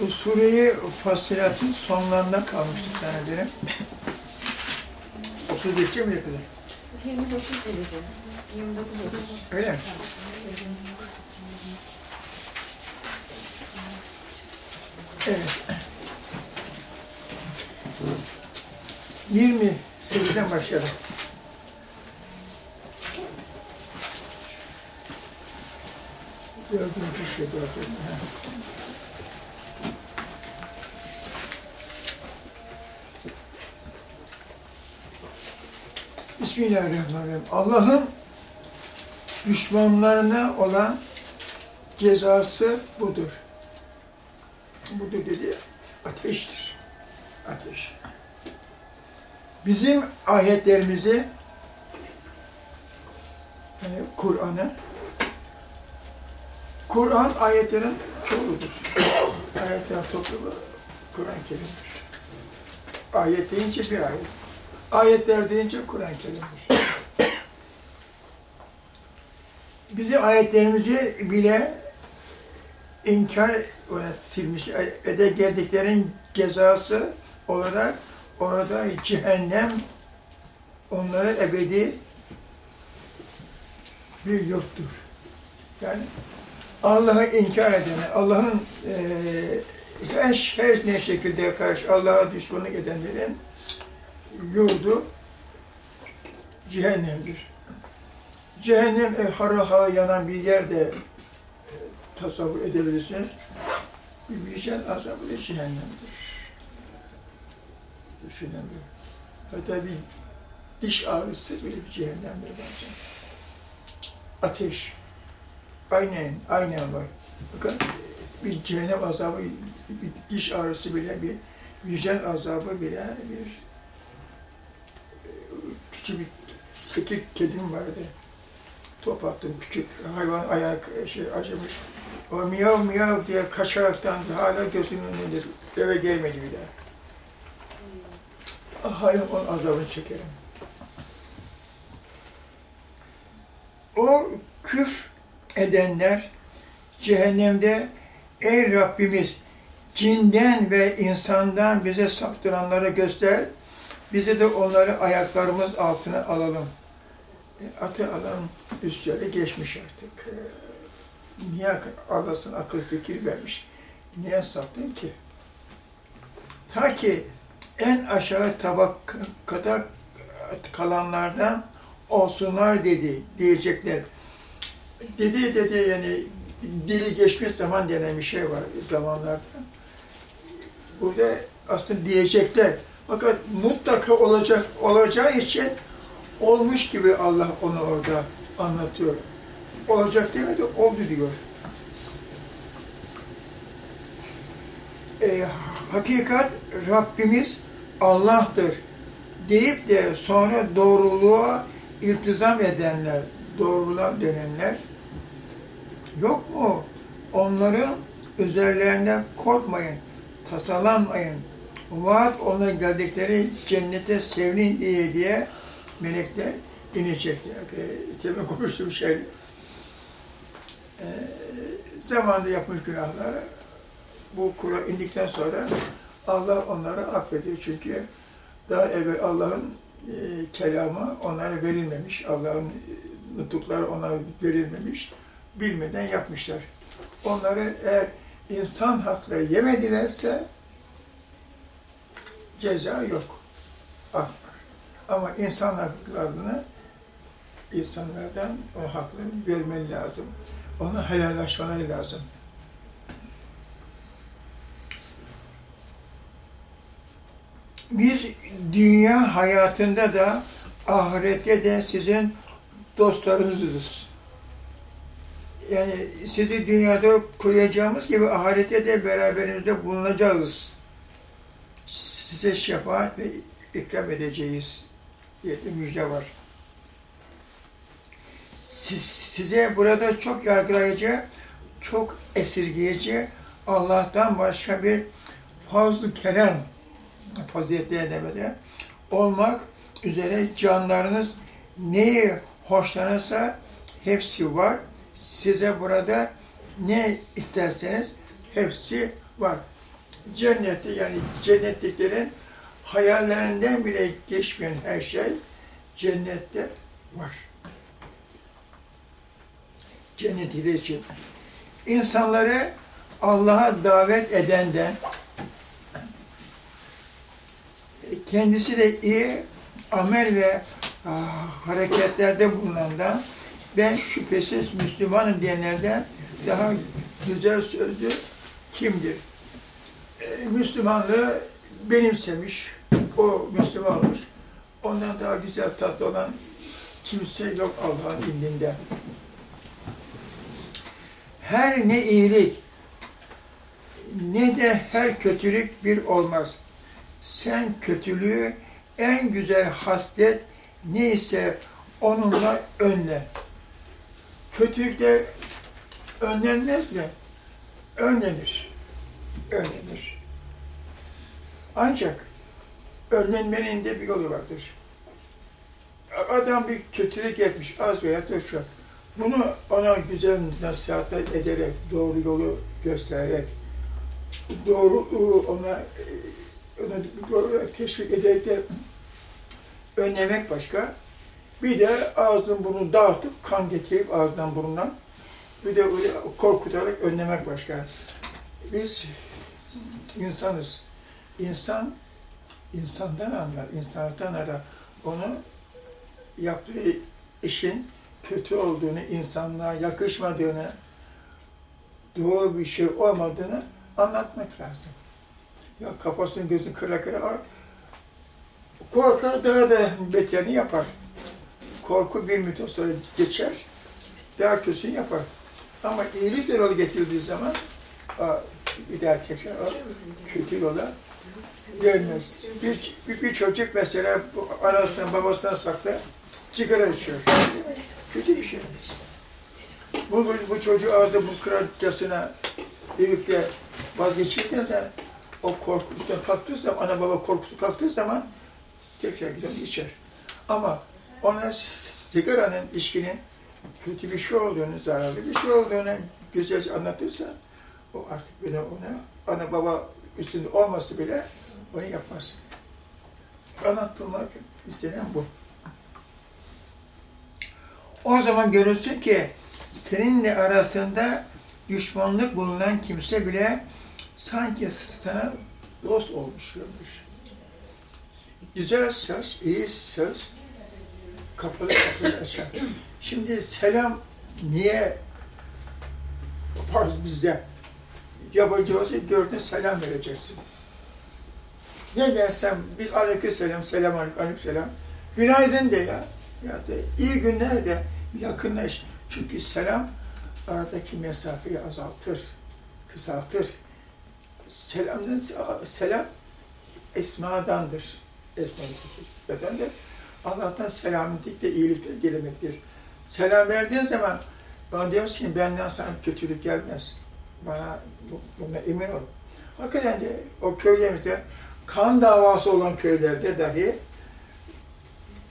Bu sureyi Fasilat'ın sonlarında kalmıştık zannederim. 32 mi kadar? 29 derece. 29 30. Öyle mi? Evet. 28'den başlayalım. Dördüncü şey dördüncü. Bismillahirrahmanirrahim. Allah'ın düşmanlarına olan cezası budur. Budur dedi, ateştir. Ateş. Bizim ayetlerimizi, yani Kur'an'ı, Kur'an ayetlerin çoğudur. Ayetler toplumu Kur'an-ı Kerim'dir. Ayet deyince bir ayet. Ayetler deyince Kur'an-ı Kerim'dir. Bizi ayetlerimizi bile inkar silmiş, ede geldiklerin cezası olarak orada cehennem onlara ebedi bir yurttur. Yani Allah'ı inkar edene, Allah'ın eee her, her ne şekilde karşı Allah'a düşmanlık edenlerin yurdu cehennemdir. Cehennem e, hara hara yanan bir yerde e, tasavvur edebilirsiniz. Bir vicdan azabı da cehennemdir. Düşünemiyorum. Hatta bir diş ağrısı bile bir cehennemdir bazen. Ateş. Aynen, aynen var. Bakın bir cehennem azabı, bir diş ağrısı bile, bir vicdan azabı bile bir küçük bir tekir kedim vardı. Top attım, küçük hayvan ayak şey acımış. O miyav miyav diye kaçaraktan hala gözümün önündedir. Eve gelmedi bir daha. Ah, Hala onun azabını çekerim. O küf edenler cehennemde ey Rabbimiz cinden ve insandan bize saptıranları göster, bize de onları ayaklarımız altına alalım. E, Atı alan üstleri geçmiş artık. E, Niye Allah'ın akıl fikir vermiş? Niye saptın ki? Ta ki en aşağı tabakada kalanlardan olsunlar dedi, diyecekler. Dedi dedi yani dili geçmiş zaman denen bir şey var zamanlarda. Burada aslında diyecekler. Fakat mutlaka olacak olacağı için olmuş gibi Allah onu orada anlatıyor. Olacak demedi, oldu diyor. E, hakikat Rabbimiz Allah'tır deyip de sonra doğruluğa iltizam edenler, doğruluğa dönenler yok mu? Onların üzerlerinden korkmayın, tasalanmayın. Vaat ona geldikleri cennete sevinin diye diye melekler inecekler. E, temin konuştuğum şey. E, zamanında yapılmış günahları bu Kur'an indikten sonra Allah onları affediyor. Çünkü daha evvel Allah'ın e, kelamı onlara verilmemiş. Allah'ın e, nutukları ona verilmemiş. Bilmeden yapmışlar. Onları eğer insan hakları yemedilerse ceza yok. Ama insan haklarını insanlardan o hakları vermeli lazım. Ona helallaşmaları lazım. Biz dünya hayatında da ahirette de sizin dostlarınızız. Yani sizi dünyada koruyacağımız gibi ahirette de beraberinizde bulunacağız. Size şefaat ve ikram edeceğiz diye bir müjde var. Siz, size burada çok yargılayıcı, çok esirgeyici, Allah'tan başka bir fazl-ı kerem, faziletli edemede olmak üzere canlarınız neyi hoşlanırsa hepsi var. Size burada ne isterseniz hepsi var. Cennette yani cennetliklerin hayallerinden bile geçmeyen her şey cennette var. Cenneti de için. İnsanları Allah'a davet edenden kendisi de iyi amel ve ah, hareketlerde bulunandan ben şüphesiz Müslümanım diyenlerden daha güzel sözlü kimdir? Ee, Müslümanlığı benimsemiş, o Müslüman olmuş. Ondan daha güzel tatlı olan kimse yok Allah'ın indinde. Her ne iyilik ne de her kötülük bir olmaz. Sen kötülüğü en güzel haslet neyse onunla önle. Kötülükler önlenmez mi? Önlenir. Önlenir. Ancak önlenmenin de bir yolu vardır. Adam bir kötülük etmiş, az veya çok. Bunu ona güzel nasihatler ederek, doğru yolu göstererek, doğru ona, ona doğru teşvik ederek de önlemek başka. Bir de ağzını bunu dağıtıp kan getirip ağzından burnundan bir de korkutarak önlemek başka. Biz insanız. İnsan insandan anlar, insandan arar. Onu yaptığı işin kötü olduğunu, insanlığa yakışmadığını, doğru bir şey olmadığını anlatmak lazım. Ya kafasını gözünü kıra kıra korkar daha da beterini yapar. Korku bir müddet sonra geçer, daha kötüsünü yapar. Ama iyilik de yol getirdiği zaman bir daha tekrar o kötü yola gelmez. Bir, bir, bir çocuk mesela anasından babasından saklı sigara içiyor. Kötü bir şey. Bu, bu, bu çocuğu ağzı bu kırarcasına büyük de vazgeçirken de o korku üstüne kalktığı zaman, ana baba korkusu kalktığı zaman tekrar gider içer. Ama ona sigaranın, içkinin kötü bir şey olduğunu, zararlı bir şey olduğunu güzelce anlatırsa o artık bile ona, ana baba üstünde olması bile onu yapmaz. Anlatılmak istenen bu. O zaman görürsün ki seninle arasında düşmanlık bulunan kimse bile sanki sana dost olmuş görmüş. Güzel söz, iyi söz kapılı kapılı açar. Şimdi selam niye farz bizde? Yabancı olsa gördüğün selam vereceksin. Ne dersen biz aleyküm selam, selam aleyküm, aleyküm selam. Günaydın de ya. Ya da iyi günler de yakınlaş. Çünkü selam aradaki mesafeyi azaltır, kısaltır. Selamdan selam esmadandır. Esmadan de Allah'tan selametlikle, iyilikle gelemektir. Selam verdiğin zaman bana diyorsun ki benden sana kötülük gelmez. Bana buna emin ol. Hakikaten de o köylerimizde kan davası olan köylerde dahi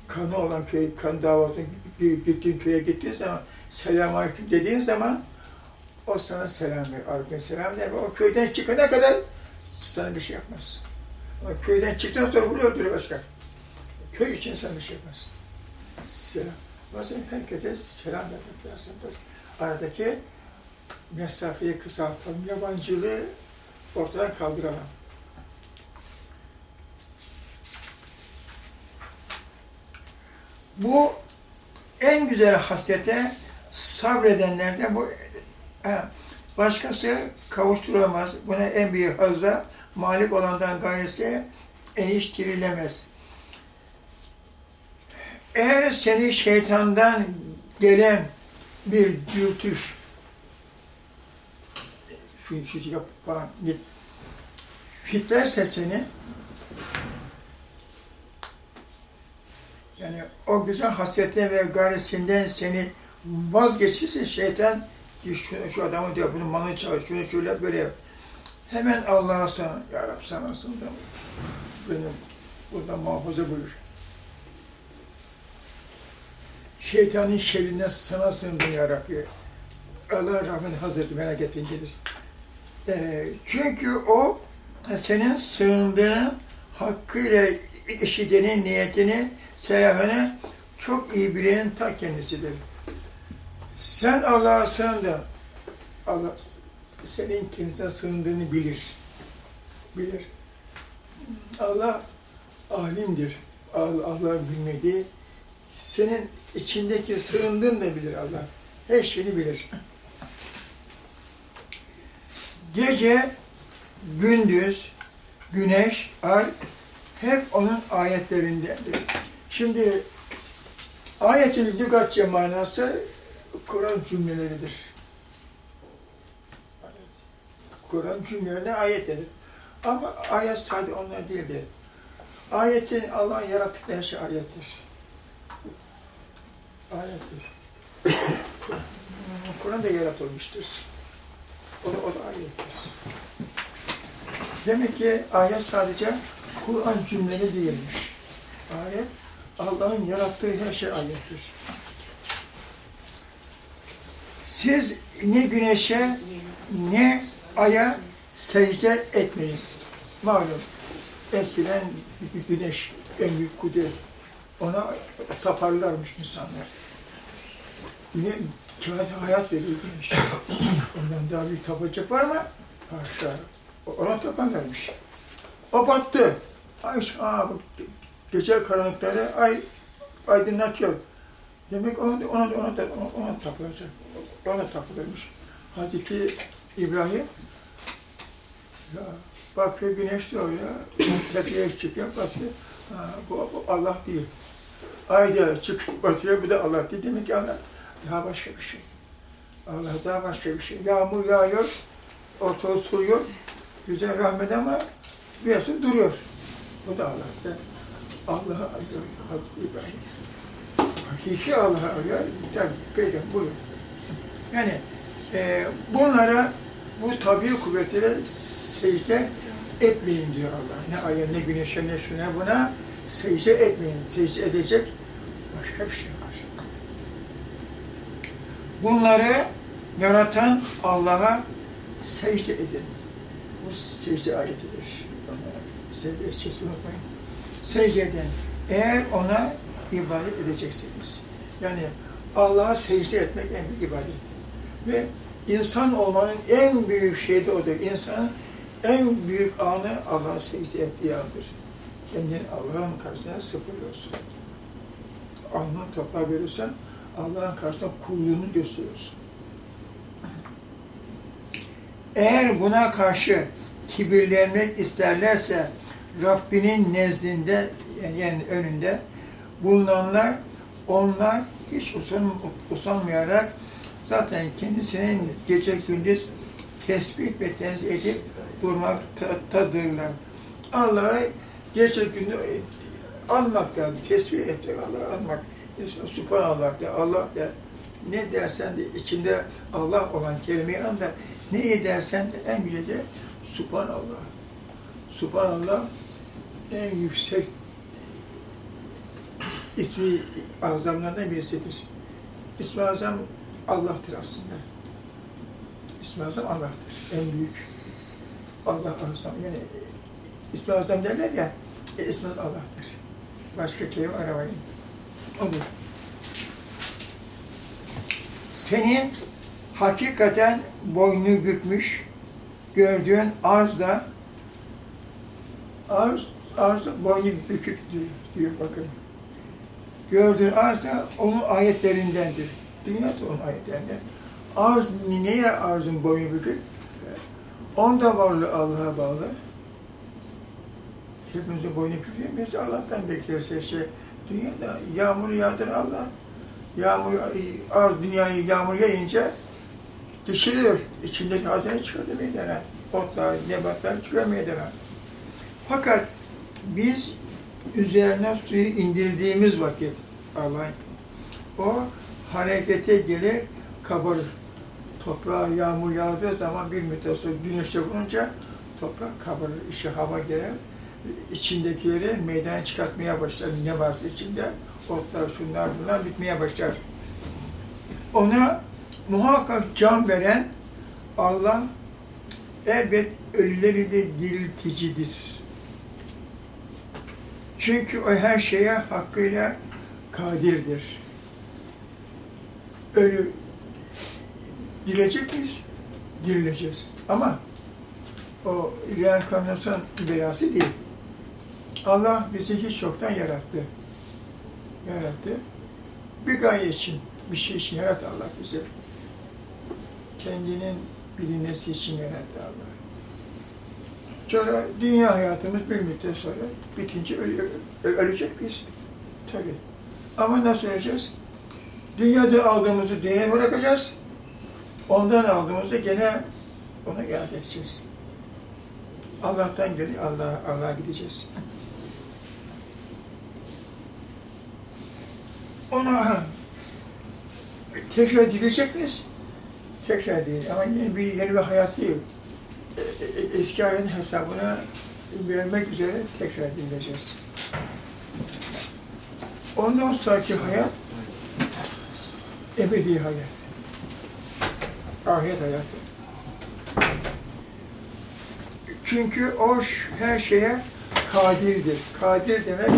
kanı olan köy, kan davası gittiğin köye gittiğin zaman selam aleyküm dediğin zaman o sana selam ver, aleyküm selam der. O köyden çıkana kadar sana bir şey yapmaz. Ama köyden çıktıktan sonra bunu öldürür başka. Köy için sana bir şey yapmaz. Selam. Bazen herkese selam vermek lazımdır. Aradaki mesafeyi kısaltalım, yabancılığı ortadan kaldıralım. Bu en güzel hasrete sabredenlerde bu he, başkası kavuşturulamaz. Buna en büyük hazza malik olandan gayrisi eniştirilemez. Eğer seni şeytandan gelen bir dürtüş şu, şu yap falan git fitlerse seni yani o güzel hasretten ve gayresinden seni vazgeçirse şeytan şu, şu adamı diyor bunun malını çalış, şunu şöyle böyle yap. Hemen Allah'a sana, Ya Rabbi sana aslında benim buradan muhafaza buyur. Şeytanın şerrinden sana sığındım Ya Rabbi. Allah rahmet hazırdı, merak etmeyin gelir. Ee, çünkü o senin sığındığın hakkıyla işitenin niyetini, selahını çok iyi bilenin ta kendisidir. Sen Allah'a sığındın. Allah senin kendisine sığındığını bilir. Bilir. Allah alimdir. Allah, Allah bilmediği, senin içindeki sığındığını da bilir Allah. Her şeyini bilir. Gece, gündüz, güneş, ay hep onun ayetlerindendir. Şimdi ayetin lügatçe manası Kur'an cümleleridir. Kur'an cümlelerine ayet denir. Ama ayet sadece onlar değildir. Ayetin Allah'ın yarattıkları her şey ayettir. Ayettir. Kur'an da yaratılmıştır. O da, o da ayettir. Demek ki ayet sadece Kur'an cümleleri değilmiş. Ayet, Allah'ın yarattığı her şey ayettir. Siz ne güneşe ne aya secde etmeyin. Malum eskiden güneş en büyük kudret. Ona taparlarmış insanlar. Kâhine hayat veriyor güneş. Ondan daha büyük tapacak var mı? Haşa. Ona taparlarmış. O battı. Ay, aa, bu gece karanlıkları ay aydınlatıyor. Demek ona ona ona ona, ona, tapılacak. Ona tapılırmış. Hazreti İbrahim ya bakıyor güneş doğuyor, tepeye çıkıyor, batıyor. Ha, bu, bu Allah değil. Ay da çıkıp batıyor, bu da Allah değil. Demek ki Allah daha başka bir şey. Allah daha başka bir şey. Yağmur yağıyor, ortalığı suluyor. Güzel rahmet ama bir su duruyor. Bu da Allah'ta. Allah'ı arıyor Hazreti İbrahim. Hakiki Allah'ı arıyor. Tabi peygamber buluyor. Yani e, bunlara bu tabi kuvvetlere secde etmeyin diyor Allah. Ne aya, ne güneşe, ne şuna buna secde etmeyin. Secde edecek başka bir şey. Bunları yaratan Allah'a secde edin. Bu secde ayetidir. Secde edeceğiz, unutmayın. Secde edin. Eğer ona ibadet edeceksiniz. Yani Allah'a secde etmek en büyük ibadet. Ve insan olmanın en büyük şeyi de odur. İnsanın en büyük anı Allah'a secde ettiği andır. Kendini Allah'ın karşısına sıfırlıyorsun. Alnını toprağa verirsen Allah'ın karşısında kulluğunu gösteriyorsun. Eğer buna karşı kibirlenmek isterlerse Rabbinin nezdinde yani önünde bulunanlar onlar hiç usan, usanmayarak zaten kendisinin gece gündüz tesbih ve tenzih edip durmaktadırlar. Allah'ı gece gündüz anmak lazım, tesbih etmek, Allah'ı anmak. Subhanallah de, Allah de, ne dersen de içinde Allah olan kelimeyi an ne edersen de en güzel de Subhanallah. Subhanallah en yüksek ismi azamlarından birisidir. İsmi azam Allah'tır aslında. İsmi azam Allah'tır. En büyük Allah azam. Yani ismi azam derler ya, e, ismi Allah'tır. Başka kelime aramayın. Odur. Seni hakikaten boynu bükmüş gördüğün arz da arz, arz boynu bükük diyor, bakın. Gördüğün arz da onun ayetlerindendir. Dünya da onun ayetlerinden. Arz, neye arzın boynu bükük? Onda varlığı Allah'a bağlı. Hepimizin boynu bükük değil mi? Allah'tan bekliyoruz her şey. Dünyada yağmur yağdır Allah. Yağmur, az dünyayı yağmur yayınca dişiliyor. İçindeki hazine çıkardı meydana. Otlar, nebatlar çıkıyor meydana. Fakat biz üzerine suyu indirdiğimiz vakit Allah'ın o harekete gelir, kabarır. Toprağa yağmur yağdığı zaman bir müddet sonra güneşte bulunca toprak kabarır, işe hava girer. İçindekileri meydana çıkartmaya başlar. Ne varsa içinde otlar, şunlar, bunlar bitmeye başlar. Ona muhakkak can veren Allah elbet ölüleri de dirilticidir. Çünkü o her şeye hakkıyla kadirdir. Ölü dilecek miyiz? Dirileceğiz. Ama o reenkarnasyon belası değil. Allah bizi hiç yoktan yarattı. Yarattı. Bir gaye için, bir şey için yarattı Allah bizi. Kendinin bilinmesi için yarattı Allah. Sonra dünya hayatımız bir müddet sonra bitince öle- ölecek miyiz? Tabii. Ama nasıl öleceğiz? Dünyada aldığımızı dünyaya bırakacağız. Ondan aldığımızı gene ona iade edeceğiz. Allah'tan geri Allah'a Allah'a gideceğiz. Ona tekrar dilecek miyiz? Tekrar değil ama yeni bir, yeni bir hayat değil. E- e- Eski hayatın hesabına vermek üzere tekrar dileyeceğiz. Ondan sonraki hayat ebedi hayat. Ahiret hayatı. Çünkü o her şeye kadirdir. Kadir demek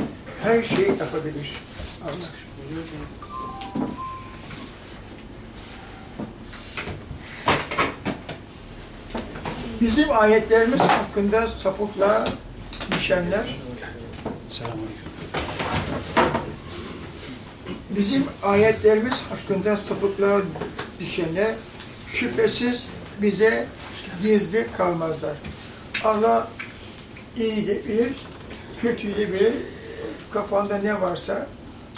her şeyi yapabilir. Allah. Bizim ayetlerimiz hakkında sapıklığa düşenler, bizim ayetlerimiz hakkında sapıklığa düşenler şüphesiz bize gizli kalmazlar. Allah iyi de bilir, kötüyü de bilir, kafanda ne varsa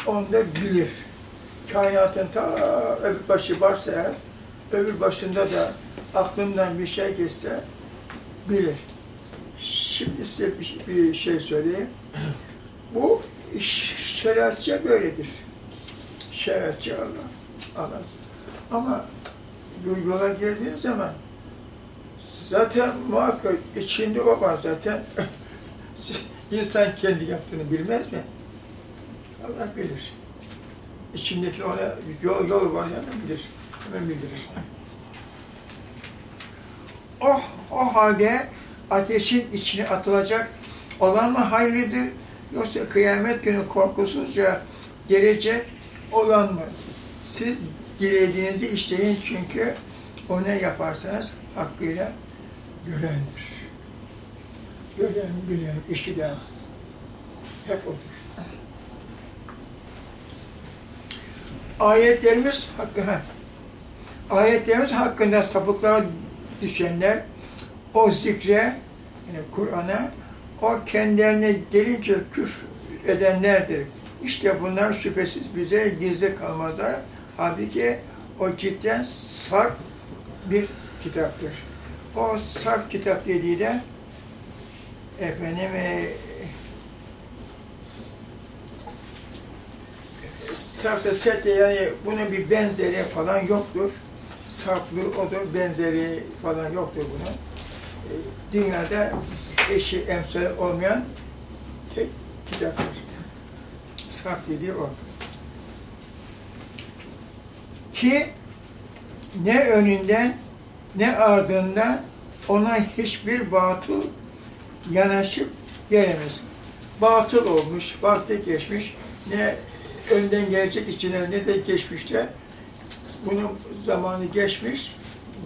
onu da bilir. Kainatın ta öbür başı varsa eğer, öbür başında da aklından bir şey geçse bilir. Şimdi size bir, bir şey söyleyeyim. Bu ş- şeriatçı böyledir. Şeriatçı Allah. Allah. Ama yola girdiğin zaman zaten muhakkak içinde o var zaten. İnsan kendi yaptığını bilmez mi? Allah bilir. İçindeki ona yol, yol var hemen bilir. Hemen bildirir. O, o halde ateşin içine atılacak olan mı hayırlıdır? Yoksa kıyamet günü korkusuzca gelecek olan mı? Siz dilediğinizi işleyin çünkü o ne yaparsanız hakkıyla görendir. Gören, bilen, işiten hep odur. Ayetlerimiz hakkı, ha. Ayetlerimiz hakkında sapıklığa düşenler o zikre, yani Kur'an'a, o kendilerine gelince küfür edenlerdir. İşte bunlar şüphesiz bize gizli kalmazlar. Halbuki o cidden sarp bir kitaptır. O sarp kitap dediği de efendim e, sarfta sette yani bunun bir benzeri falan yoktur. Sarplı odur, benzeri falan yoktur bunun. E, Dünyada eşi emsali olmayan tek kitaptır. Sarp dediği o. Ki ne önünden ne ardından ona hiçbir batıl yanaşıp gelemez. Batıl olmuş, vakti geçmiş, ne önden gelecek içine ne de geçmişte bunun zamanı geçmiş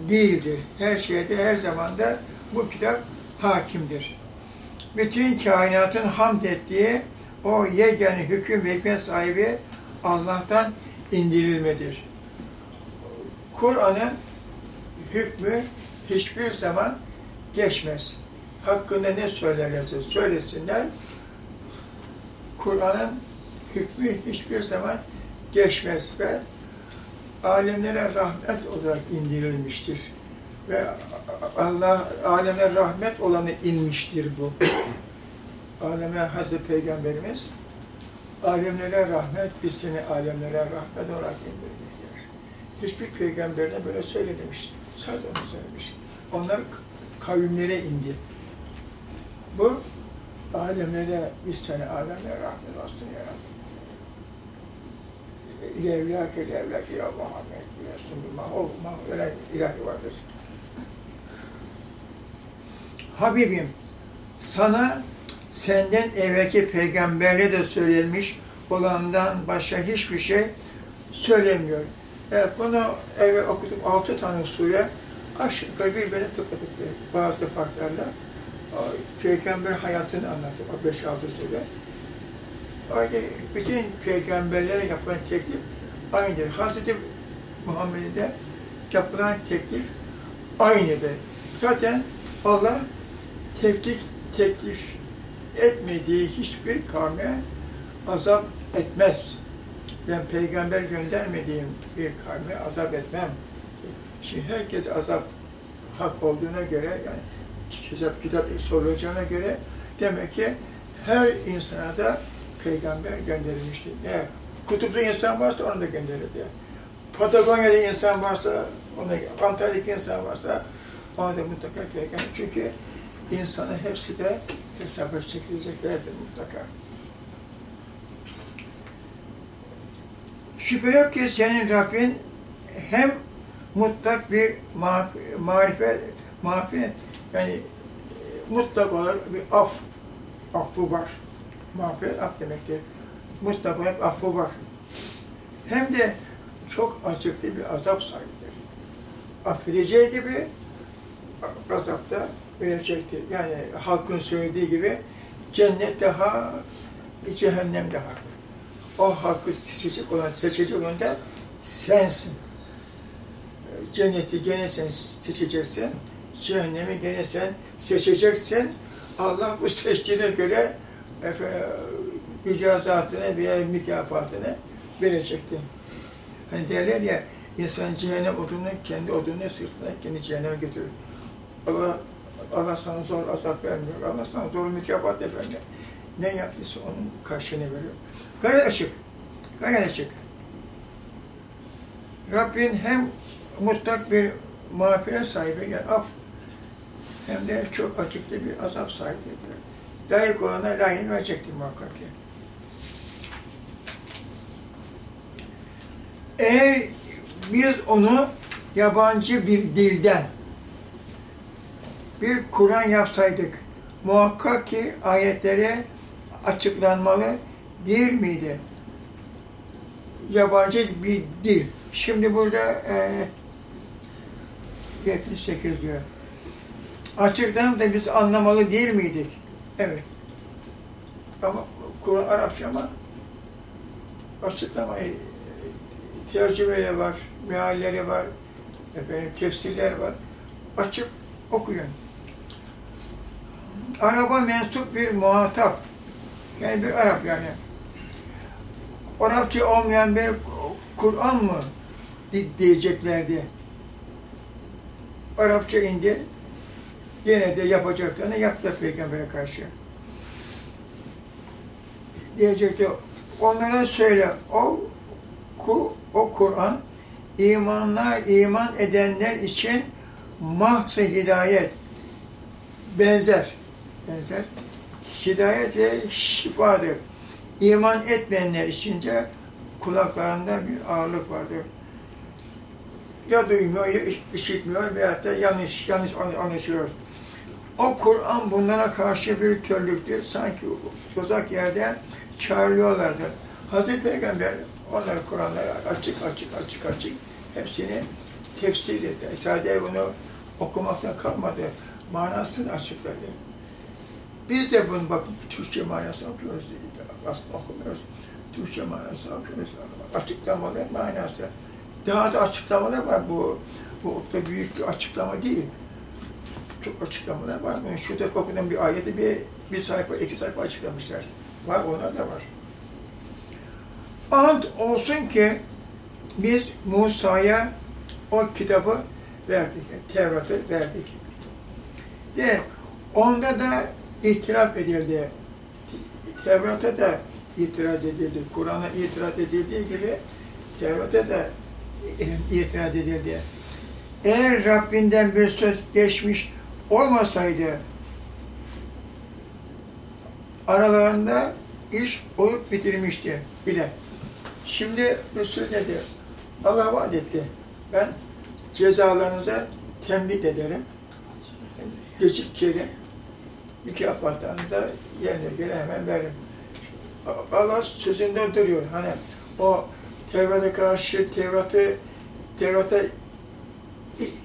değildir. Her şeyde, her zamanda bu kitap hakimdir. Bütün kainatın hamd ettiği o yegane hüküm ve hikmet sahibi Allah'tan indirilmedir. Kur'an'ın hükmü hiçbir zaman geçmez. Hakkında ne söylerlerse söylesinler, Kur'an'ın hükmü hiçbir zaman geçmez ve alemlere rahmet olarak indirilmiştir. Ve Allah aleme rahmet olanı inmiştir bu. Aleme Hazreti Peygamberimiz alemlere rahmet, biz seni alemlere rahmet olarak indirdik. Hiçbir peygamberine böyle söylememiş. Sadece onu söylemiş. Onlar kavimlere indi. Bu alemlere, biz seni alemlere rahmet olsun yarattık. İlevlâk ilevlâk ya Muhammed bir mahol, mahol, öyle ilahi vardır. Habibim sana senden evvelki peygamberle de söylenmiş olandan başka hiçbir şey söylemiyor. Evet, bunu evvel okudum. Altı tane sure aşağı yukarı birbirine tıpatıktı. Bazı farklarla. Peygamber hayatını anlattı. O beş altı sure. Öyle bütün peygamberlere yapılan teklif aynıdır. Hazreti Muhammed'e de yapılan teklif aynıdır. Zaten Allah teklif, teklif etmediği hiçbir kavme azap etmez. Ben peygamber göndermediğim bir kavme azap etmem. Şimdi herkes azap hak olduğuna göre yani kitap kitap sorulacağına göre demek ki her insana da peygamber gönderilmiştir. Eğer kutuplu insan varsa onu da gönderirdi. Patagonya'da insan varsa, ona, Antalya'daki insan varsa ona da mutlaka peygamber. Çünkü insanın hepsi de hesaba çekileceklerdir mutlaka. Şüphe yok ki senin Rabbin hem mutlak bir ma marifet, mağfiret, yani e, mutlak olarak bir af, affı var. Mağfiret af demektir. Mutlak olarak affı var. Hem de çok acıklı bir azap sahibidir. Affedeceği gibi azapta verecektir. Yani halkın söylediği gibi cennet daha, cehennem daha. O hakkı seçecek olan, seçecek olan da sensin. Cenneti gene sen seçeceksin, cehennemi gene sen seçeceksin. Allah bu seçtiğine göre efe, mücazatını veya mükafatını verecektir. Hani derler ya, insan cehennem odunu kendi odunu sırtına kendi cehenneme götürür. Allah, Allah sana zor azap vermiyor. Allah sana zor mükafat vermiyor. Ne yaptıysa onun karşılığını veriyor. Gayet açık. Gayet açık. Rabbin hem mutlak bir mağfiret sahibi, yani af, hem de çok açıklı bir azap sahibidir. Layık olana layığını verecektir muhakkak ki. Eğer biz onu yabancı bir dilden bir Kur'an yapsaydık, muhakkak ki ayetleri açıklanmalı değil miydi? Yabancı bir dil. Şimdi burada e, 78 diyor. Açıktan da biz anlamalı değil miydik? Evet. Ama Kur'an Arapça ama açıklamayı tercümeleri var, mealleri var, efendim, tefsirler var. Açıp okuyun. Araba mensup bir muhatap. Yani bir Arap yani. Arapça olmayan bir Kur'an mı diyeceklerdi. Arapça indi. Gene de yapacaklarını yaptılar Peygamber'e karşı. Diyecekti, onlara söyle, o o Kur'an imanlar, iman edenler için mahz hidayet benzer. Benzer. Hidayet ve şifadır. İman etmeyenler için de kulaklarında bir ağırlık vardır. Ya duymuyor, ya işitmiyor veyahut da yanlış, yanlış anlaşılıyor. O Kur'an bunlara karşı bir körlüktür. Sanki uzak yerden çağırıyorlardı. Hazreti Peygamber onları Kur'an'da açık açık açık açık hepsini tefsir etti. Sadece bunu okumaktan kalmadı. Manasını açıkladı. Biz de bunu bak Türkçe manasını okuyoruz. Aslında okumuyoruz. Türkçe manasını okuyoruz. Açıklamalar manası. Daha da açıklamalar var. Bu, bu da büyük bir açıklama değil. Çok açıklamalar var. Yani şurada okunan bir ayeti bir, bir sayfa, iki sayfa açıklamışlar. Var, onlar da var. Ant olsun ki biz Musa'ya o kitabı verdik, Tevrat'ı verdik. De onda da itiraf edildi. Tevrat'a da itiraz edildi. Kur'an'a itiraz edildiği gibi Tevrat'a da itiraz edildi. Eğer Rabbinden bir söz geçmiş olmasaydı aralarında iş olup bitirmişti bile. Şimdi Resul dedi, Allah vaat etti. Ben cezalarınıza temlik ederim. Geçip iki apartmanında yerine göre hemen veririm. Allah sözünde duruyor. Hani o Tevrat'a karşı Tevrat'ı Tevrat'a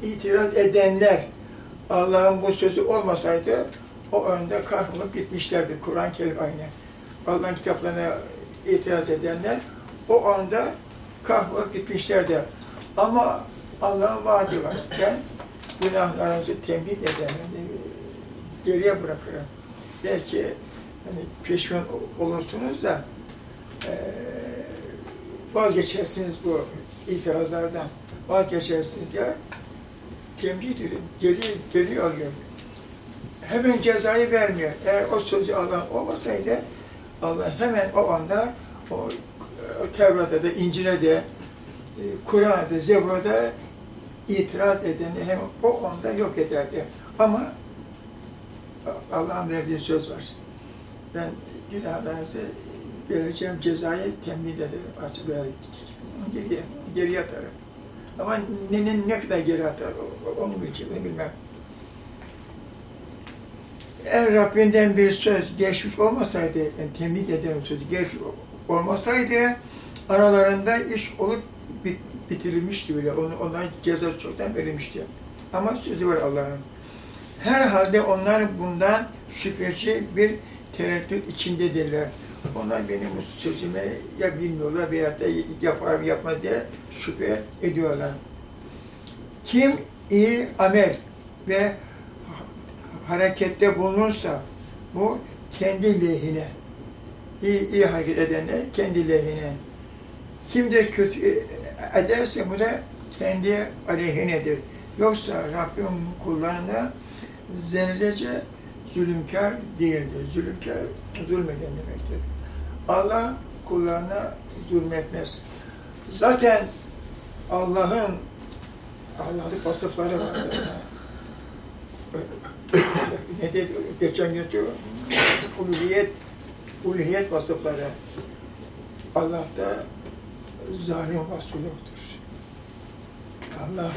itiraz edenler Allah'ın bu sözü olmasaydı o önde kahrolup gitmişlerdi. Kur'an-ı Kerim aynı. Allah'ın kitaplarına itiraz edenler o anda kahrolup gitmişlerdi. Ama Allah'ın vaadi var. Ben günahlarınızı tembih ederim, e, geriye bırakırım. Belki hani pişman olursunuz da e, vazgeçersiniz bu itirazlardan. Vazgeçersiniz diye tembih ediyor. Geri, geri alıyor. Hemen cezayı vermiyor. Eğer o sözü Allah olmasaydı Allah hemen o anda o Tevrat'ta da, İncil'e de, e, Kur'an'da, Zebur'da itiraz edeni hem o anda yok ederdi. Ama Allah'ın verdiği söz var. Ben günahlarınızı vereceğim cezayı temin ederim. Açık geriye, geriye atarım. Ama ne, ne, ne kadar geri atar onu bileceğim, onu bilmem. Eğer Rabbinden bir söz geçmiş olmasaydı, yani temin ederim sözü geçmiş olmasaydı, aralarında iş olup bit, bitirilmişti bile. Onu, ondan ceza çoktan verilmişti. Ama sözü var Allah'ın. Herhalde onlar bundan şüpheci bir tereddüt içindedirler. Onlar benim bu sözümü ya bilmiyorlar veya da yapar mı yapmaz diye şüphe ediyorlar. Kim iyi amel ve harekette bulunursa bu kendi lehine. İyi, iyi hareket edenler kendi lehine. Kim de kötü ederse bu da kendi aleyhinedir. Yoksa Rabbim kullarına zerrece zulümkar değildir. Zulümkar zulmeden demektir. Allah kullarına zulmetmez. Zaten Allah'ın Allah'ın vasıfları vardır. ne dedi geçen gün? Uluhiyet, uluhiyet vasıfları. Allah'ta zalim vasfı yoktur. Allah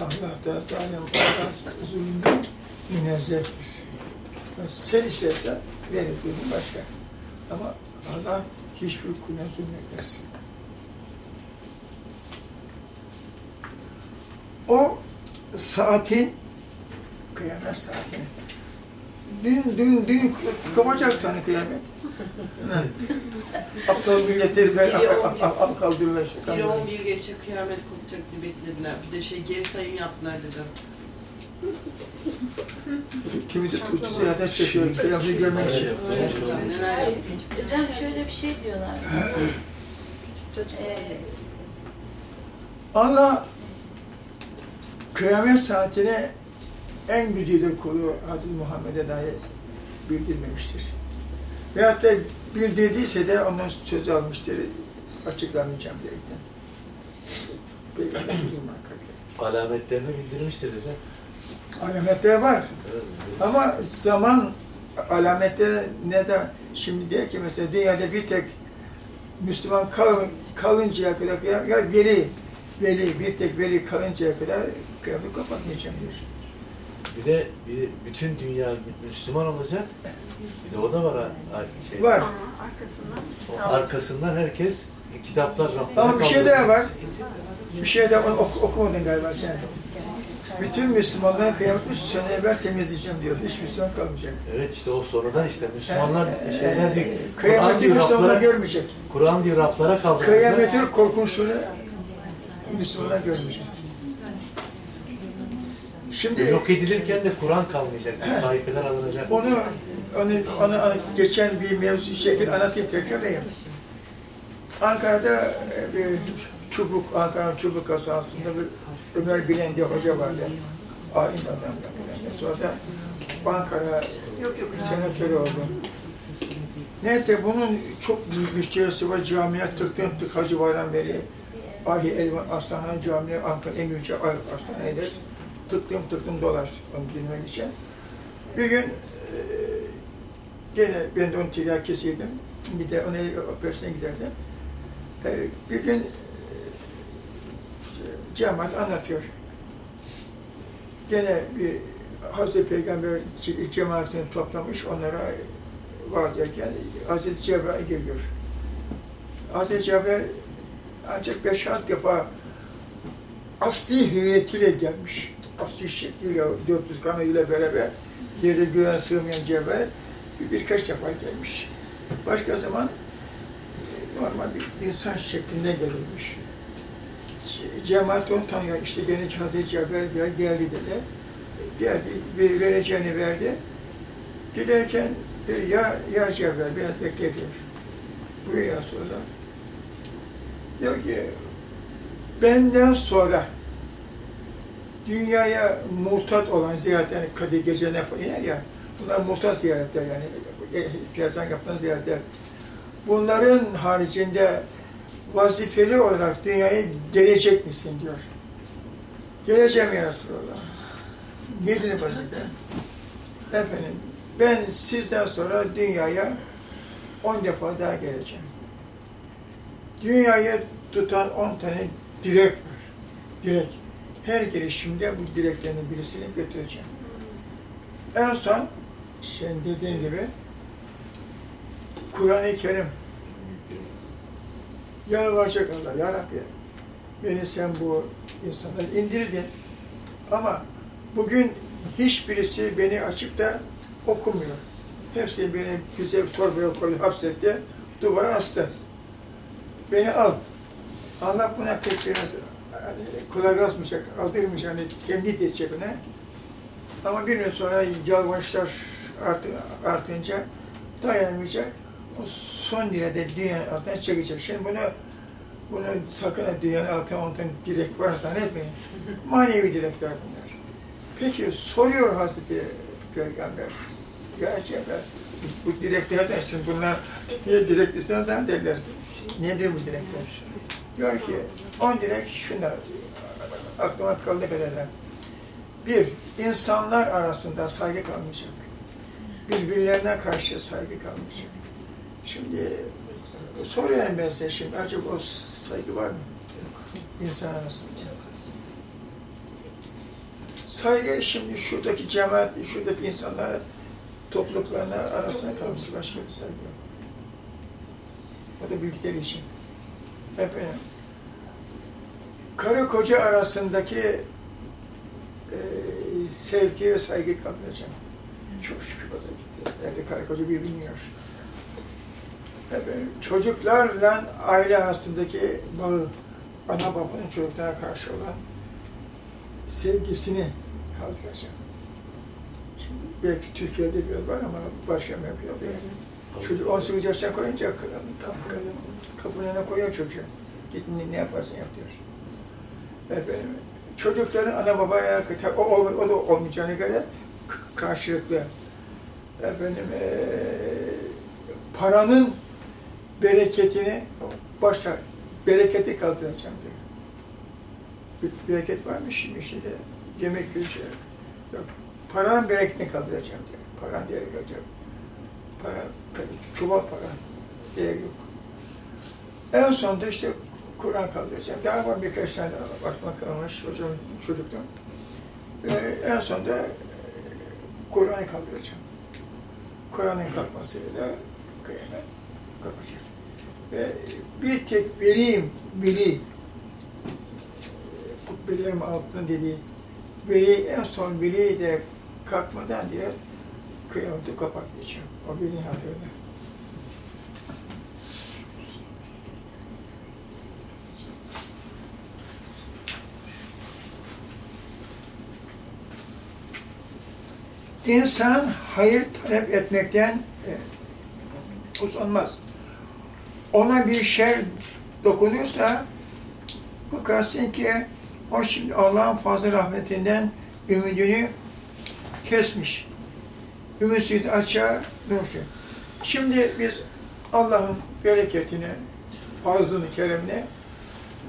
Allah da zalim, Allah zulümden münezzehtir. Sen istersen verir başka. Ama Allah hiçbir kuluna zulmetmez. O saatin, kıyamet saatini, dün, dün, dün kopacaktı hani kıyamet. Aptal milletleri ben Biri ap, ap, kaldırırlar. Biri kaldırırlar. 11 geçe kıyamet kopacak diye beklediler. Bir de şey geri sayım yaptılar dedi. Kimi de tutucu seyahat çekiyor, kıyafeti görmek için. Dedem şöyle bir şey diyorlar. Ee, Allah kıyamet saatine en güzide kulu Hazreti Muhammed'e dahi bildirmemiştir. Veyahut da bildirdiyse de ondan söz almıştır, açıklamayacağım diyerekten. Peygamber Alametlerini bildirmiştir dedi. Alametler var. Ama zaman alametleri ne zaman şimdi diyor ki mesela dünyada bir tek Müslüman kal, kalıncaya kadar ya, ya veli veli bir tek veli kalıncaya kadar kıyameti kapatmayacağım diyor. Bir de bir, bütün dünya Müslüman olacak. Bir de o da var ha- şey. Var. O arkasından herkes kitaplar raflara Ama bir şey daha var. Bir şey daha ok- okumadın galiba sen. Bütün Müslümanların kıyamet üç sene evvel temizleyeceğim diyor. Hiç Müslüman kalmayacak. Evet işte o sonradan işte Müslümanlar Ee, şeyler. Kur'an Kıyameti Müslümanlar görmeyecek. Kur'an diyor raflara kaldıracak. Kıyametin korkunçluğunu Müslümanlar görmeyecek. Şimdi Yok edilirken de Kur'an kalmayacak. Sayfeler alınacak. onu onu, onu, onu geçen bir mevzu şekil anlatayım tekrar edeyim. Ankara'da e, bir çubuk, Ankara çubuk kasasında bir Ömer Bilen diye hoca vardı. Alim adam da Bilen. Sonra da Ankara senatörü oldu. Neyse bunun çok büyük müşterisi var. Camiye tıktım tık Hacı Bayram Veli. Ahi Elvan Aslanhan Camii Ankara büyük hastanedir. Tıktım tıktım dolaş onu bilmek için. Bir gün e, gene ben de onun tiryakisiydim. Gider, ona operasyona giderdim. E, bir gün cemaat anlatıyor. Gene bir Hazreti Peygamber ce- cemaatini toplamış, onlara vaat ederken Hazreti Cebrail geliyor. Hazreti Cebrail ancak beş altı defa asli hüviyetiyle gelmiş. Asli şekliyle, 400 kanıyla beraber yerde güven sığmayan Cebrail bir, birkaç defa gelmiş. Başka zaman e, normal bir insan şeklinde gelirmiş. Ce- Cemaat onu tanıyor. İşte gene Hazreti gel- geldi dedi. Geldi, ve- vereceğini verdi. Giderken dedi, ya, ya Cebrail biraz bekle diyor. Buyur ya Resulallah. Diyor ki, benden sonra dünyaya muhtat olan ziyaret, yani Kadir gece ne yapıyor ya, bunlar muhtat ziyaretler yani, piyasadan yapılan ziyaretler. Bunların haricinde vazifeli olarak dünyaya gelecek misin diyor. Geleceğim ya Resulallah. Nedir vazife? Efendim, ben sizden sonra dünyaya on defa daha geleceğim. Dünyayı tutan on tane direk var. Direk. Her girişimde bu direklerin birisini götüreceğim. En son, sen dediğin gibi, Kur'an-ı Kerim yalvaracak Allah, Ya Rabbi, beni sen bu insanları indirdin. Ama bugün hiçbirisi beni açıp da okumuyor. Hepsi beni güzel torbaya koydu, hapsetti, duvara astı. Beni al. Allah buna pek biraz hani, kulak asmayacak, aldırmış, hani temlik edecek ona. Ama bir gün sonra yalvarışlar art, artınca dayanamayacak. Son lirada dünyanın altına çekecek. Şimdi bunu bunu sakın dünyanın altına ondan direk var zannetmeyin. Manevi direkler bunlar. Peki soruyor Hazreti Peygamber. Ya Cebrail, bu, bu direklerden şimdi bunlar niye direk istiyorsan zannederler. Nedir bu direkler? Diyor ki, on direk şunlar, aklıma kaldığı kadarıyla. Bir, insanlar arasında saygı kalmayacak. Birbirlerine karşı saygı kalmayacak. Şimdi soruyorum ben size şimdi, acaba o saygı var mı? İnsan arasında. Saygı şimdi şuradaki cemaat, şuradaki insanlara, topluluklarına arasında kalmış başka bir saygı yok. O da bildikleri için. Efendim, karı koca arasındaki e, sevgi ve saygı kalmayacak. Çok şükür o da gitti. Evde karı koca birbirini yiyor. Çocuklarla aile arasındaki bağı, ana babanın çocuklara karşı olan sevgisini kaldıracak. Şimdi belki Türkiye'de biraz var ama başka mevkilerde yani. Çocuk 18 yaşına koyunca kapı, kapı, kapının önüne koyuyor çocuğu. Git ne, yaparsan yap diyor. Efendim, çocukların ana babaya, o, o, o da olmayacağına göre karşılıklı. Efendim, eee, paranın bereketini başta bereketi kaldıracağım diyor. Bir bereket var mı şimdi şeyde? Yemek gibi şey. Yok. Paranın bereketini kaldıracağım diyor. Paranın değeri kalacak. Para, çuval para. Değer yok. En sonunda işte Kur'an kaldıracağım. Daha var birkaç tane daha aklıma kalmış hocam çocuktan. Ee, en sonunda e, Kur'an'ı kaldıracağım. Kur'an'ın kalkmasıyla kıyamet kalkacak. Ve bir tek vereyim, veli, kubbelerim altında dediği veli en son veli de kalkmadan diye kıyameti kapatmayacağım. O velinin hatırına. İnsan hayır talep etmekten e, usanmaz. Ona bir şer dokunursa bakarsın ki o şimdi Allah'ın fazla rahmetinden ümidini kesmiş. Ümitsizliği açığa dönüşüyor. Şimdi biz Allah'ın bereketini, fazlını, keremini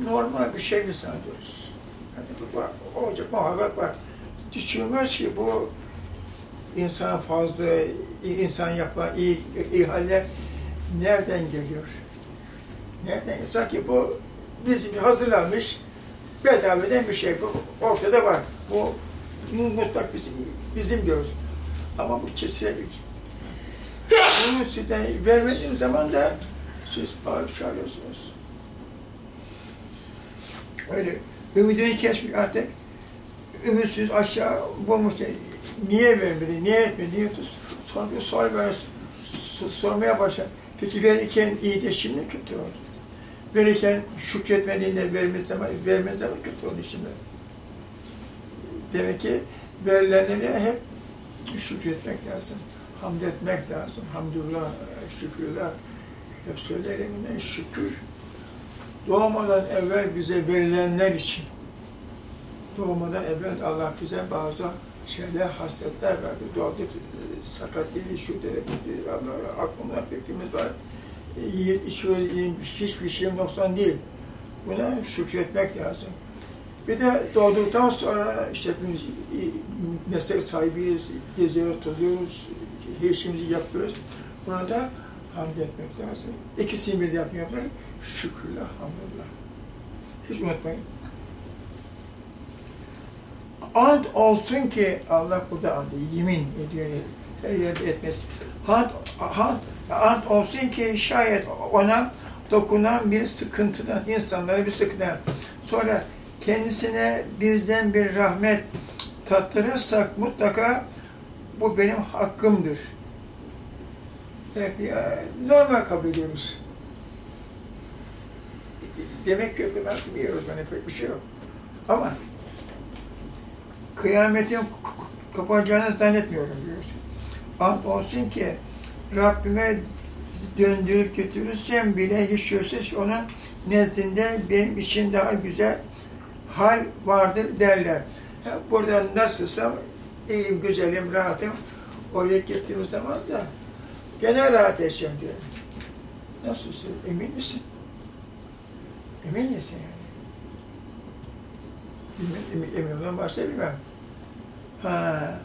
normal bir şey mi sanıyoruz? Yani bu var, olacak muhakkak var. Düşünmüyoruz ki bu insan fazla, insan yapma iyi, iyi haller nereden geliyor? Nereden geliyor? Sanki bu bizim hazırlanmış bedavadan bir şey. Bu ortada var. Bu mutlak bizim, bizim diyoruz. Ama bu kesilebilir. Bunu sizden vermediğim zaman da siz bağırıp çağırıyorsunuz. Öyle ümidini kesmiş artık. Ümitsiz aşağı bulmuş. Niye vermedi, niye etmedi, niye tuttu? Sonra bir soru sormaya başladı. Peki verirken iyi de şimdi kötü oldu. Verirken şükretmediğinde vermez zaman, vermez zaman kötü oldu şimdi. Demek ki verilenlere hep şükretmek lazım. Hamd etmek lazım. Hamdülillah, şükürler. Hep söylerim yine şükür. Doğmadan evvel bize verilenler için. Doğmadan evvel Allah bize bazı şeyler, hasletler verdi. Doğdu, sakat değil, şu dedi. Allah aklımda fikrimiz var. Yiyip, hiçbir şeyim noksan değil. Buna şükretmek lazım. Bir de doğduktan sonra işte hepimiz meslek sahibiyiz, geziyoruz, tozuyoruz, her işimizi yapıyoruz. Buna da hamd etmek lazım. İkisini bir yapmıyorlar. Şükürler, hamdülillah. Hiç unutmayın. Ant olsun ki Allah burada andı, yemin ediyor her yerde etmez. Ant, ant, ant olsun ki şayet ona dokunan bir sıkıntıdan, insanlara bir sıkıntıdan. Sonra kendisine bizden bir rahmet tattırırsak mutlaka bu benim hakkımdır. Ya, normal kabul ediyoruz. Demek ki ben biliyoruz, ben pek bir şey yok. Ama kıyametin kapanacağını zannetmiyorum diyoruz. Ant olsun ki Rabbime döndürüp götürürsem bile hiç şüphesiz onun nezdinde benim için daha güzel hal vardır derler. Ha, Burada nasılsam iyiyim, güzelim, rahatım. Oraya gittiğim zaman da gene rahat edeceğim diyor. Nasılsın? Emin misin? Emin misin yani? Bilmem, emin, emin olan varsa bilmem. Ha.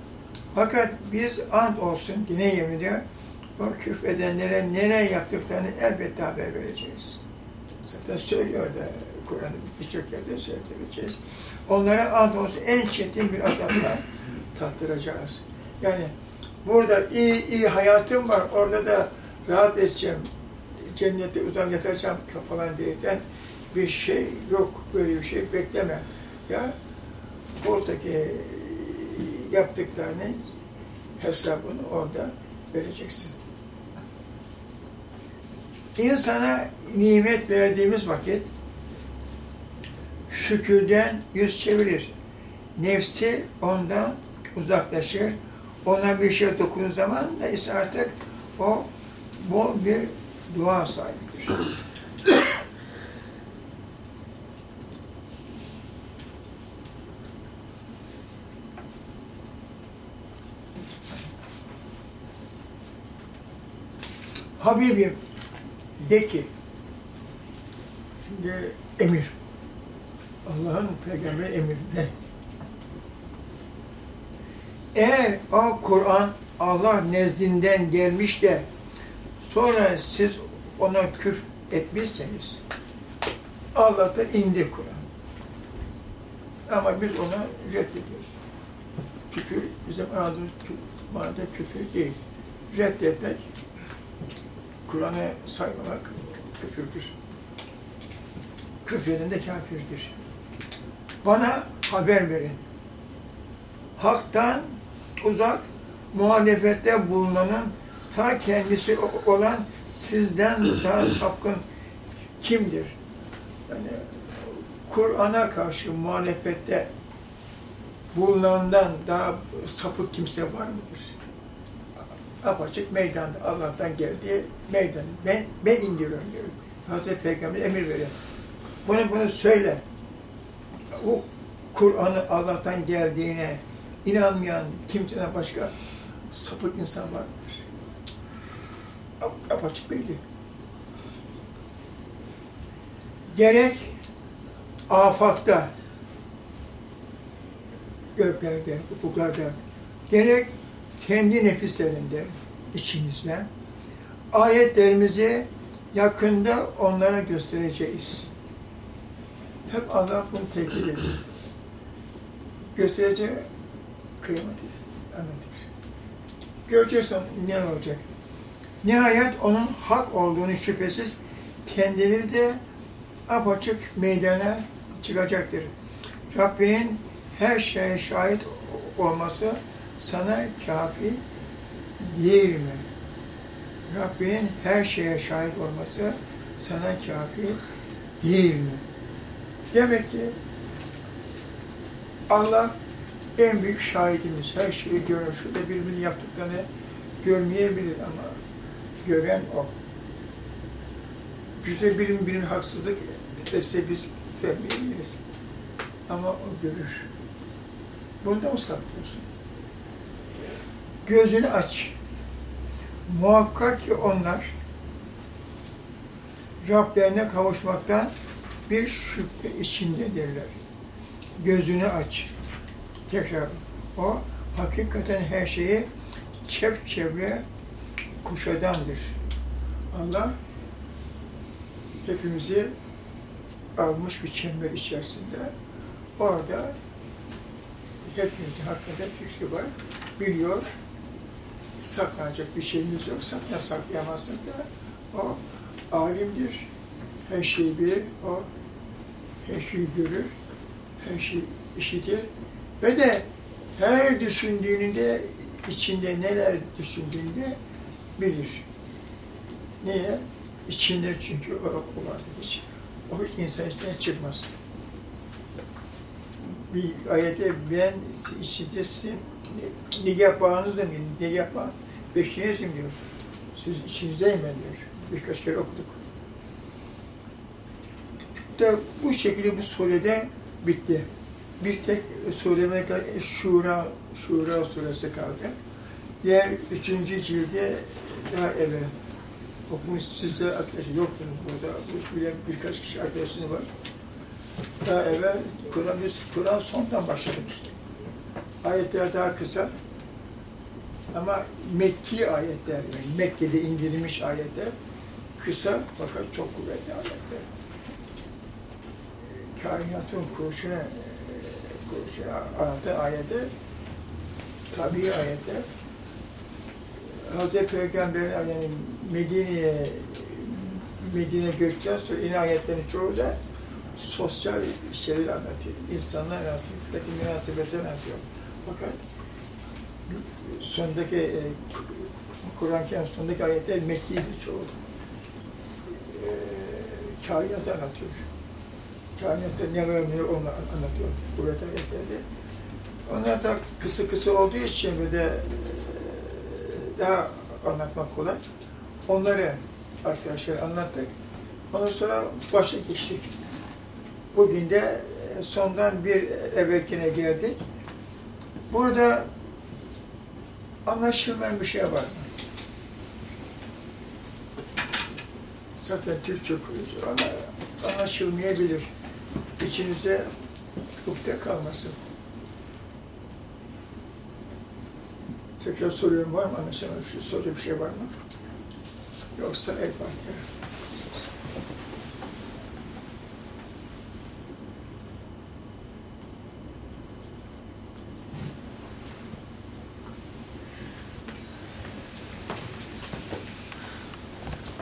Fakat biz ant olsun, yine yemin ediyor, o küfredenlere nereye yaptıklarını elbette haber vereceğiz. Zaten söylüyor da Kur'an'da birçok yerde söyleyeceğiz. Onlara ant olsun en çetin bir azapla tattıracağız. Yani burada iyi iyi hayatım var, orada da rahat edeceğim, cennette uzam yatacağım falan diyerekten bir şey yok, böyle bir şey bekleme. Ya buradaki yaptıklarını hesabını orada vereceksin. İnsana nimet verdiğimiz vakit şükürden yüz çevirir. Nefsi ondan uzaklaşır. Ona bir şey dokunduğu zaman da ise artık o bol bir dua sahibidir. Habibim de ki, şimdi emir, Allah'ın peygamberi emir de. Eğer o Kur'an Allah nezdinden gelmiş de sonra siz ona küf etmişseniz Allah da indi Kur'an. Ama biz ona reddediyoruz. Küfür bizim aradığımız manada küfür değil. Reddetmek Kur'an'ı saymamak küfürdür. Küfreden de kafirdir. Bana haber verin. Hak'tan uzak, muhalefette bulunanın ta kendisi olan sizden daha sapkın kimdir? Yani Kur'an'a karşı muhalefette bulunandan daha sapık kimse var mıdır? Apaçık meydanda Allah'tan geldiği meydanı. Ben, ben indiriyorum diyor. Hazreti Peygamber emir veriyor. Bunu bunu söyle. O Kur'an'ı Allah'tan geldiğine inanmayan kimseden başka sapık insan var mıdır? Ap- Apaçık belli. Gerek afakta, göklerde, ufuklarda, gerek kendi nefislerinde, içimizde ayetlerimizi yakında onlara göstereceğiz. Hep Allah bunu tehdit ediyor. Göstereceği kıyameti anlatır. Göreceksin ne olacak. Nihayet onun hak olduğunu şüphesiz kendileri de apaçık meydana çıkacaktır. Rabbinin her şeye şahit olması sana kafi değil mi? Rabbinin her şeye şahit olması sana kafi değil mi? Demek ki Allah en büyük şahidimiz. Her şeyi görür. Şurada birbirinin yaptıklarını görmeyebilir ama gören o. Bize birim birim haksızlık etse biz vermeyebiliriz. Ama o görür. Bunda mı saklıyorsun? Gözünü aç. Muhakkak ki onlar Rablerine kavuşmaktan bir şüphe içindedirler. Gözünü aç. Tekrar o hakikaten her şeyi çevre kuşadandır. Allah hepimizi almış bir çember içerisinde. Orada hepimizin hakkında fikri var. Biliyor. Saklanacak bir şeyimiz yok. Sakla saklayamazsın da o alimdir. Her şeyi bilir. O her şeyi görür. Her şeyi işitir. Ve de her düşündüğünde içinde neler düşündüğünde bilir. Niye? İçinde çünkü o, o vardır. O hiç insan içinden çıkmaz. Bir ayette ben içinde sizin nigah bağınızım, nigah bağın, beşinizim diyor. Siz içinizdeyim ben diyor. Birkaç kere okuduk. Da bu şekilde bu surede bitti. Bir tek sureme Şura, Şura suresi kaldı. Diğer üçüncü cilde daha evvel okumuş sizde arkadaşlar yoktunuz burada. Bu bile birkaç kişi arkadaşınız var. Daha evvel Kur'an biz Kur'an sondan başladık. Ayetler daha kısa. Ama Mekki ayetler, yani Mekke'de indirilmiş ayetler kısa fakat çok kuvvetli ayetler. Kainatın kuruşuna, kuruşuna anlatan ayetler, tabii ayetler. Hazreti Peygamber'in yani Medine'ye Medine göçten sonra yine ayetlerin çoğu da sosyal şeyleri anlatıyor. İnsanlar arasındaki münasebetleri anlatıyor. Fakat sondaki e, Kur'an-ı Kerim sondaki ayetler Mekki'ydi çoğu. E, kainatı anlatıyor. Kainatta ne var ne onu anlatıyor. Kuvvet ayetlerde. Onlar da kısa kısa olduğu için böyle e, daha anlatmak kolay. Onları arkadaşlar anlattık. Ondan sonra başa geçtik. Bugün de e, sondan bir evvelkine geldik. Burada anlaşılmayan bir şey var? Zaten Türkçe ama anlaşılmayabilir. İçinizde ukde kalmasın. Tekrar soruyorum var mı anlaşılmayan bir şey, soruyor bir şey var mı? Yoksa el Fatiha.